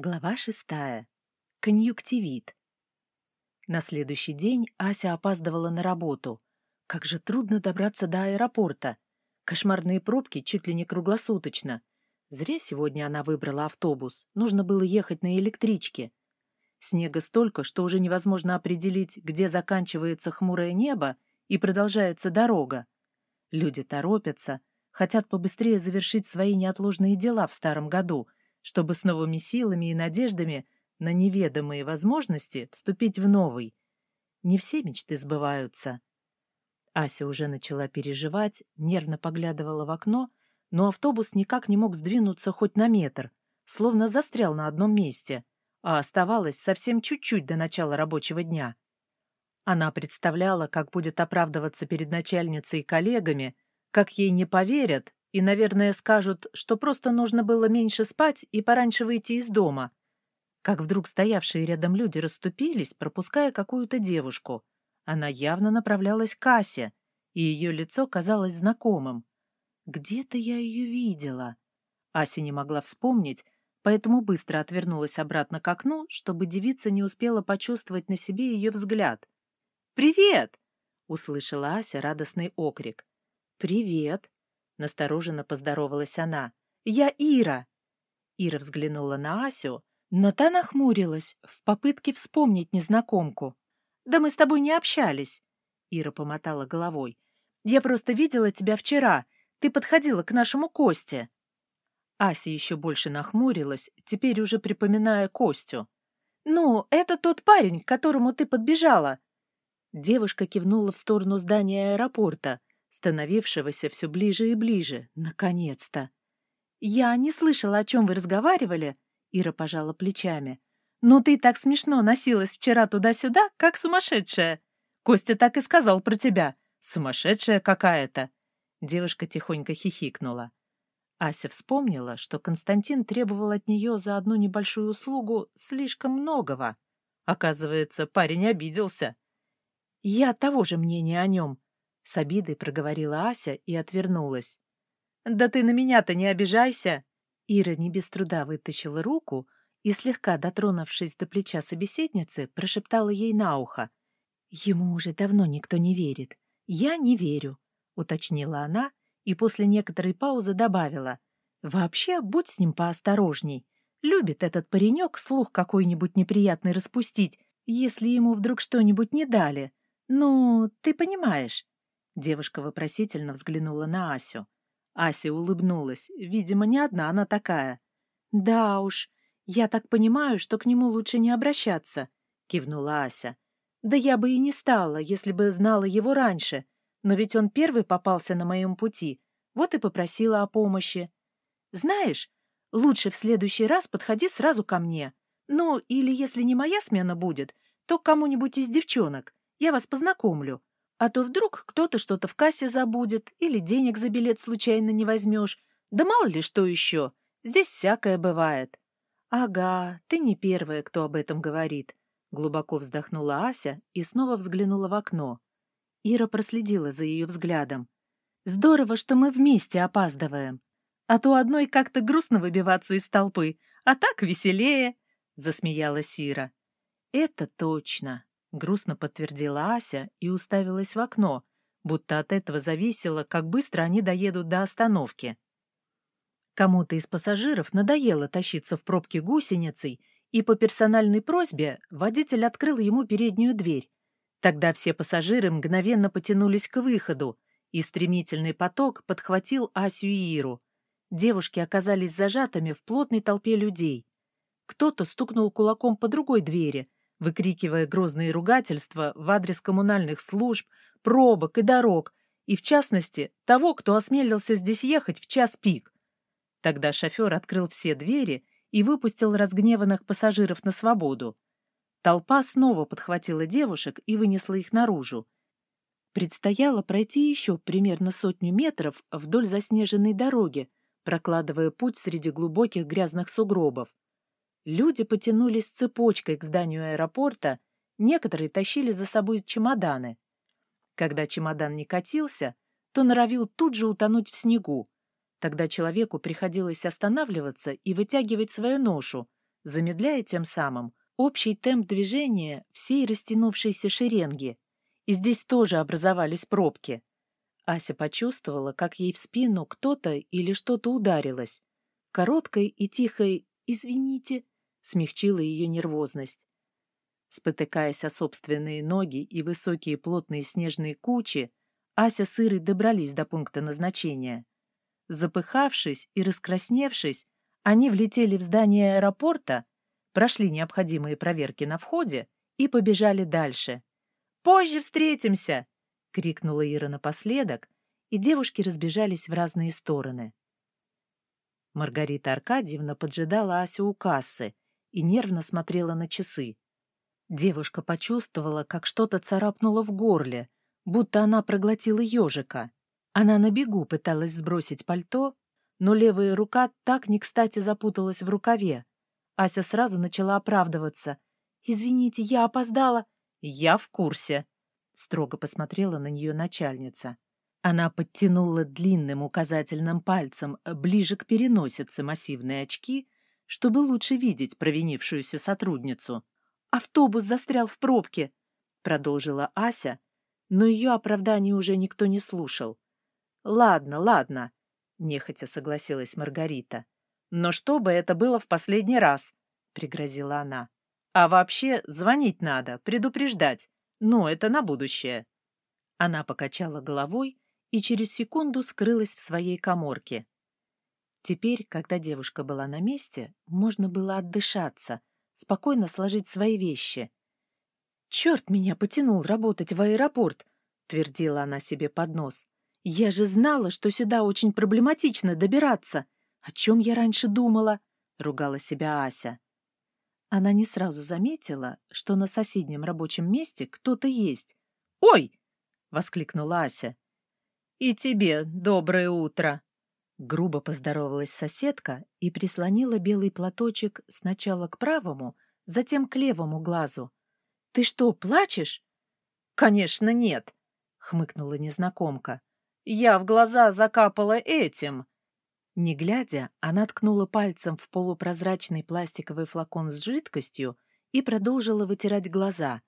Глава шестая. Конъюнктивит. На следующий день Ася опаздывала на работу. Как же трудно добраться до аэропорта. Кошмарные пробки чуть ли не круглосуточно. Зря сегодня она выбрала автобус. Нужно было ехать на электричке. Снега столько, что уже невозможно определить, где заканчивается хмурое небо и продолжается дорога. Люди торопятся, хотят побыстрее завершить свои неотложные дела в старом году — чтобы с новыми силами и надеждами на неведомые возможности вступить в новый. Не все мечты сбываются. Ася уже начала переживать, нервно поглядывала в окно, но автобус никак не мог сдвинуться хоть на метр, словно застрял на одном месте, а оставалось совсем чуть-чуть до начала рабочего дня. Она представляла, как будет оправдываться перед начальницей и коллегами, как ей не поверят и, наверное, скажут, что просто нужно было меньше спать и пораньше выйти из дома. Как вдруг стоявшие рядом люди расступились, пропуская какую-то девушку. Она явно направлялась к Асе, и ее лицо казалось знакомым. «Где-то я ее видела». Ася не могла вспомнить, поэтому быстро отвернулась обратно к окну, чтобы девица не успела почувствовать на себе ее взгляд. «Привет!» — услышала Ася радостный окрик. «Привет!» Настороженно поздоровалась она. «Я Ира!» Ира взглянула на Асю, но та нахмурилась в попытке вспомнить незнакомку. «Да мы с тобой не общались!» Ира помотала головой. «Я просто видела тебя вчера. Ты подходила к нашему Косте». Ася еще больше нахмурилась, теперь уже припоминая Костю. «Ну, это тот парень, к которому ты подбежала». Девушка кивнула в сторону здания аэропорта, становившегося все ближе и ближе. Наконец-то! «Я не слышала, о чем вы разговаривали», — Ира пожала плечами. «Но ты так смешно носилась вчера туда-сюда, как сумасшедшая. Костя так и сказал про тебя. Сумасшедшая какая-то». Девушка тихонько хихикнула. Ася вспомнила, что Константин требовал от нее за одну небольшую услугу слишком многого. Оказывается, парень обиделся. «Я того же мнения о нем», с обидой проговорила Ася и отвернулась. «Да ты на меня-то не обижайся!» Ира не без труда вытащила руку и, слегка дотронувшись до плеча собеседницы, прошептала ей на ухо. «Ему уже давно никто не верит. Я не верю», — уточнила она и после некоторой паузы добавила. «Вообще, будь с ним поосторожней. Любит этот паренек слух какой-нибудь неприятный распустить, если ему вдруг что-нибудь не дали. Ну, ты понимаешь». Девушка вопросительно взглянула на Асю. Ася улыбнулась. Видимо, не одна она такая. «Да уж, я так понимаю, что к нему лучше не обращаться», — кивнула Ася. «Да я бы и не стала, если бы знала его раньше. Но ведь он первый попался на моем пути. Вот и попросила о помощи. Знаешь, лучше в следующий раз подходи сразу ко мне. Ну, или если не моя смена будет, то к кому-нибудь из девчонок. Я вас познакомлю. А то вдруг кто-то что-то в кассе забудет или денег за билет случайно не возьмешь. Да мало ли что еще. Здесь всякое бывает. Ага, ты не первая, кто об этом говорит. Глубоко вздохнула Ася и снова взглянула в окно. Ира проследила за ее взглядом. Здорово, что мы вместе опаздываем. А то одной как-то грустно выбиваться из толпы, а так веселее, засмеялась Ира. Это точно. Грустно подтвердила Ася и уставилась в окно, будто от этого зависело, как быстро они доедут до остановки. Кому-то из пассажиров надоело тащиться в пробке гусеницей, и по персональной просьбе водитель открыл ему переднюю дверь. Тогда все пассажиры мгновенно потянулись к выходу, и стремительный поток подхватил Асю и Иру. Девушки оказались зажатыми в плотной толпе людей. Кто-то стукнул кулаком по другой двери, выкрикивая грозные ругательства в адрес коммунальных служб, пробок и дорог, и, в частности, того, кто осмелился здесь ехать в час пик. Тогда шофер открыл все двери и выпустил разгневанных пассажиров на свободу. Толпа снова подхватила девушек и вынесла их наружу. Предстояло пройти еще примерно сотню метров вдоль заснеженной дороги, прокладывая путь среди глубоких грязных сугробов. Люди потянулись цепочкой к зданию аэропорта, некоторые тащили за собой чемоданы. Когда чемодан не катился, то норовил тут же утонуть в снегу. Тогда человеку приходилось останавливаться и вытягивать свою ношу, замедляя тем самым общий темп движения всей растянувшейся шеренги. И здесь тоже образовались пробки. Ася почувствовала, как ей в спину кто-то или что-то ударилось. Короткой и тихой «извините» смягчила ее нервозность. Спотыкаясь о собственные ноги и высокие плотные снежные кучи, Ася с Ирой добрались до пункта назначения. Запыхавшись и раскрасневшись, они влетели в здание аэропорта, прошли необходимые проверки на входе и побежали дальше. «Позже встретимся!» — крикнула Ира напоследок, и девушки разбежались в разные стороны. Маргарита Аркадьевна поджидала Асю у кассы и нервно смотрела на часы. Девушка почувствовала, как что-то царапнуло в горле, будто она проглотила ежика. Она на бегу пыталась сбросить пальто, но левая рука так не кстати запуталась в рукаве. Ася сразу начала оправдываться. «Извините, я опоздала». «Я в курсе», строго посмотрела на нее начальница. Она подтянула длинным указательным пальцем ближе к переносице массивные очки, чтобы лучше видеть провинившуюся сотрудницу. «Автобус застрял в пробке», — продолжила Ася, но ее оправдание уже никто не слушал. «Ладно, ладно», — нехотя согласилась Маргарита. «Но чтобы это было в последний раз», — пригрозила она. «А вообще звонить надо, предупреждать. Но это на будущее. Она покачала головой и через секунду скрылась в своей коморке. Теперь, когда девушка была на месте, можно было отдышаться, спокойно сложить свои вещи. «Черт меня потянул работать в аэропорт!» — твердила она себе под нос. «Я же знала, что сюда очень проблематично добираться. О чем я раньше думала?» — ругала себя Ася. Она не сразу заметила, что на соседнем рабочем месте кто-то есть. «Ой!» — воскликнула Ася. «И тебе доброе утро!» Грубо поздоровалась соседка и прислонила белый платочек сначала к правому, затем к левому глазу. «Ты что, плачешь?» «Конечно, нет!» — хмыкнула незнакомка. «Я в глаза закапала этим!» Не глядя, она ткнула пальцем в полупрозрачный пластиковый флакон с жидкостью и продолжила вытирать глаза.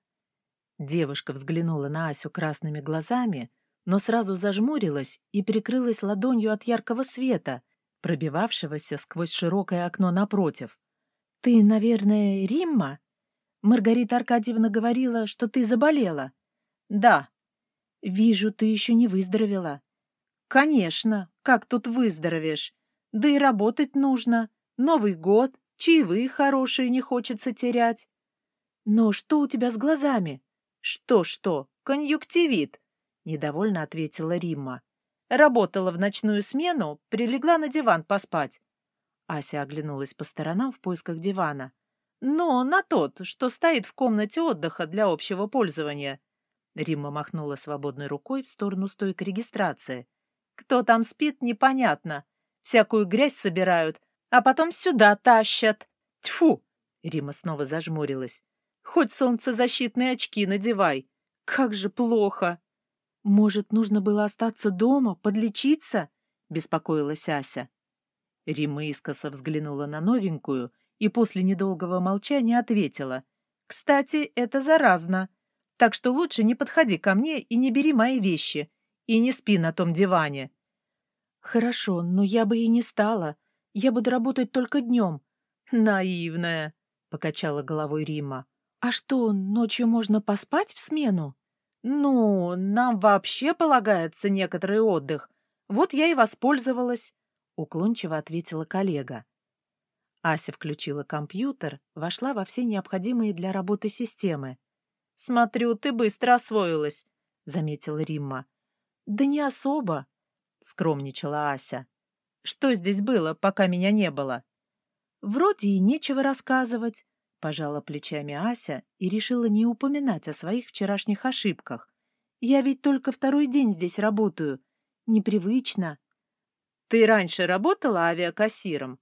Девушка взглянула на Асю красными глазами, но сразу зажмурилась и прикрылась ладонью от яркого света, пробивавшегося сквозь широкое окно напротив. «Ты, наверное, Римма? Маргарита Аркадьевна говорила, что ты заболела». «Да». «Вижу, ты еще не выздоровела». «Конечно, как тут выздоровеешь? Да и работать нужно. Новый год, чаевые хорошие не хочется терять. Но что у тебя с глазами? Что-что, конъюнктивит, недовольно ответила Римма. Работала в ночную смену, прилегла на диван поспать. Ася оглянулась по сторонам в поисках дивана. «Но на тот, что стоит в комнате отдыха для общего пользования». Римма махнула свободной рукой в сторону стойки регистрации. «Кто там спит, непонятно всякую грязь собирают, а потом сюда тащат. Тьфу!» Рима снова зажмурилась. «Хоть солнцезащитные очки надевай. Как же плохо!» «Может, нужно было остаться дома, подлечиться?» — беспокоилась Ася. Рима искоса взглянула на новенькую и после недолгого молчания ответила. «Кстати, это заразно. Так что лучше не подходи ко мне и не бери мои вещи. И не спи на том диване. «Хорошо, но я бы и не стала. Я буду работать только днем». «Наивная», — покачала головой Рима. «А что, ночью можно поспать в смену?» «Ну, нам вообще полагается некоторый отдых. Вот я и воспользовалась», — уклончиво ответила коллега. Ася включила компьютер, вошла во все необходимые для работы системы. «Смотрю, ты быстро освоилась», — заметила Римма. «Да не особо», — скромничала Ася. «Что здесь было, пока меня не было?» «Вроде и нечего рассказывать», — пожала плечами Ася и решила не упоминать о своих вчерашних ошибках. «Я ведь только второй день здесь работаю. Непривычно». «Ты раньше работала авиакассиром?»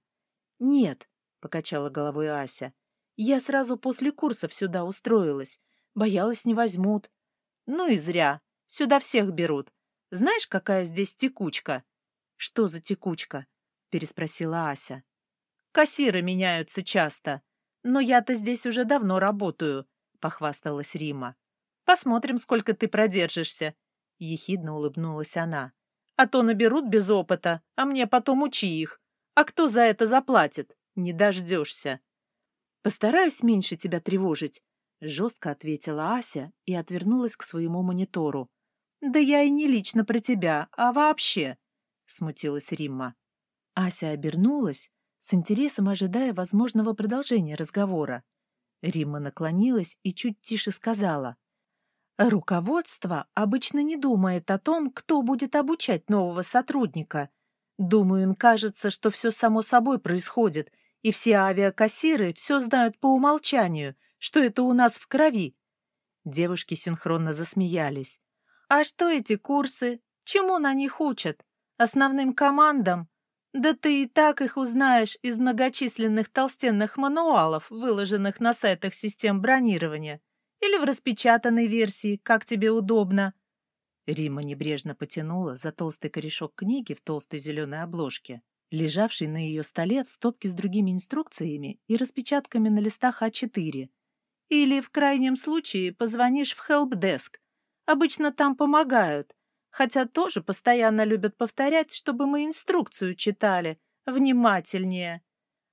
«Нет», — покачала головой Ася. «Я сразу после курсов сюда устроилась. Боялась, не возьмут». «Ну и зря. Сюда всех берут. Знаешь, какая здесь текучка?» «Что за текучка?» — переспросила Ася. «Кассиры меняются часто. Но я-то здесь уже давно работаю, похвасталась Рима. Посмотрим, сколько ты продержишься, ехидно улыбнулась она. А то наберут без опыта, а мне потом учи их. А кто за это заплатит? Не дождешься. Постараюсь меньше тебя тревожить, жестко ответила Ася и отвернулась к своему монитору. Да я и не лично про тебя, а вообще, смутилась Римма. Ася обернулась, с интересом ожидая возможного продолжения разговора. Римма наклонилась и чуть тише сказала. «Руководство обычно не думает о том, кто будет обучать нового сотрудника. Думаю, им кажется, что все само собой происходит, и все авиакассиры все знают по умолчанию, что это у нас в крови». Девушки синхронно засмеялись. «А что эти курсы? Чему на них учат? Основным командам? Да ты и так их узнаешь из многочисленных толстенных мануалов, выложенных на сайтах систем бронирования, или в распечатанной версии, как тебе удобно. Рима небрежно потянула за толстый корешок книги в толстой зеленой обложке, лежавшей на ее столе в стопке с другими инструкциями и распечатками на листах А4. Или, в крайнем случае, позвонишь в helpdesk. Обычно там помогают, хотя тоже постоянно любят повторять, чтобы мы инструкцию читали внимательнее.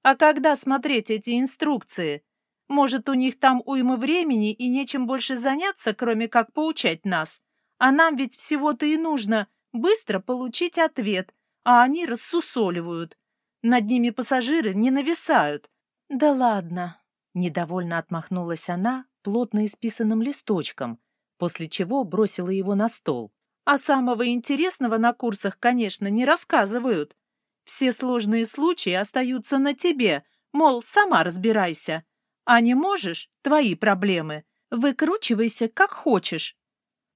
А когда смотреть эти инструкции? Может, у них там уйма времени и нечем больше заняться, кроме как поучать нас? А нам ведь всего-то и нужно быстро получить ответ, а они рассусоливают. Над ними пассажиры не нависают. Да ладно. Недовольно отмахнулась она плотно исписанным листочком, после чего бросила его на стол. А самого интересного на курсах, конечно, не рассказывают. Все сложные случаи остаются на тебе, мол, сама разбирайся. А не можешь — твои проблемы. Выкручивайся, как хочешь.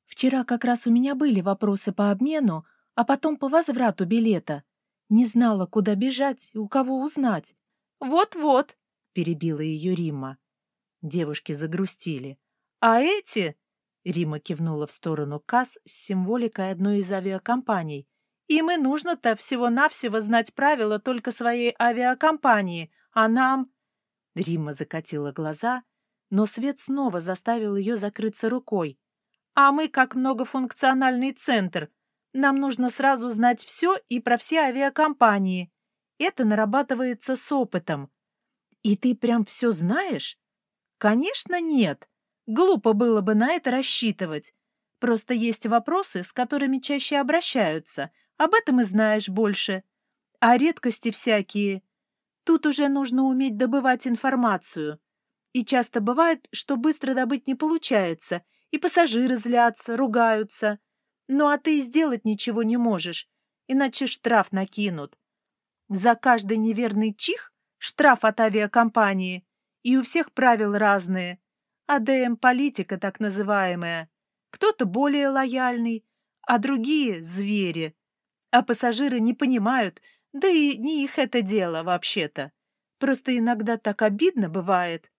Вчера как раз у меня были вопросы по обмену, а потом по возврату билета. Не знала, куда бежать, у кого узнать. «Вот-вот», — перебила ее Римма. Девушки загрустили. «А эти?» Рима кивнула в сторону касс с символикой одной из авиакомпаний. «Им и нужно-то всего-навсего знать правила только своей авиакомпании, а нам...» Рима закатила глаза, но свет снова заставил ее закрыться рукой. «А мы как многофункциональный центр. Нам нужно сразу знать все и про все авиакомпании. Это нарабатывается с опытом». «И ты прям все знаешь?» «Конечно, нет. Глупо было бы на это рассчитывать. Просто есть вопросы, с которыми чаще обращаются. Об этом и знаешь больше. А редкости всякие. Тут уже нужно уметь добывать информацию. И часто бывает, что быстро добыть не получается, и пассажиры злятся, ругаются. Ну а ты сделать ничего не можешь, иначе штраф накинут. За каждый неверный чих штраф от авиакомпании, и у всех правил разные. АДМ-политика так называемая. Кто-то более лояльный, а другие — звери. А пассажиры не понимают, да и не их это дело вообще-то. Просто иногда так обидно бывает.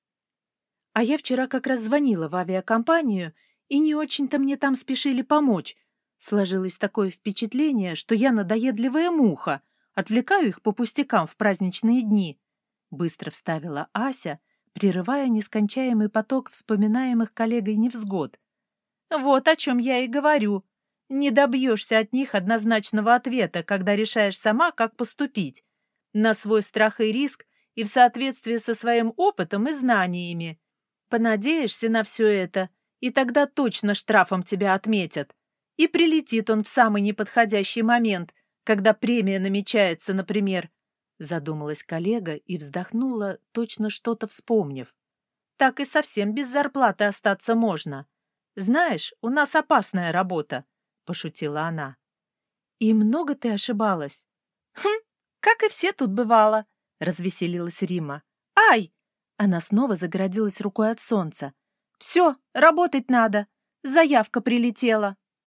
А я вчера как раз звонила в авиакомпанию, и не очень-то мне там спешили помочь. Сложилось такое впечатление, что я надоедливая муха, отвлекаю их по пустякам в праздничные дни. Быстро вставила Ася — прерывая нескончаемый поток вспоминаемых коллегой невзгод. «Вот о чем я и говорю. Не добьешься от них однозначного ответа, когда решаешь сама, как поступить. На свой страх и риск и в соответствии со своим опытом и знаниями. Понадеешься на все это, и тогда точно штрафом тебя отметят. И прилетит он в самый неподходящий момент, когда премия намечается, например, Задумалась коллега и вздохнула, точно что-то вспомнив. Так и совсем без зарплаты остаться можно. Знаешь, у нас опасная работа, пошутила она. И много ты ошибалась? Хм, как и все тут бывало, развеселилась Рима. Ай! Она снова загородилась рукой от солнца. Все, работать надо. Заявка прилетела.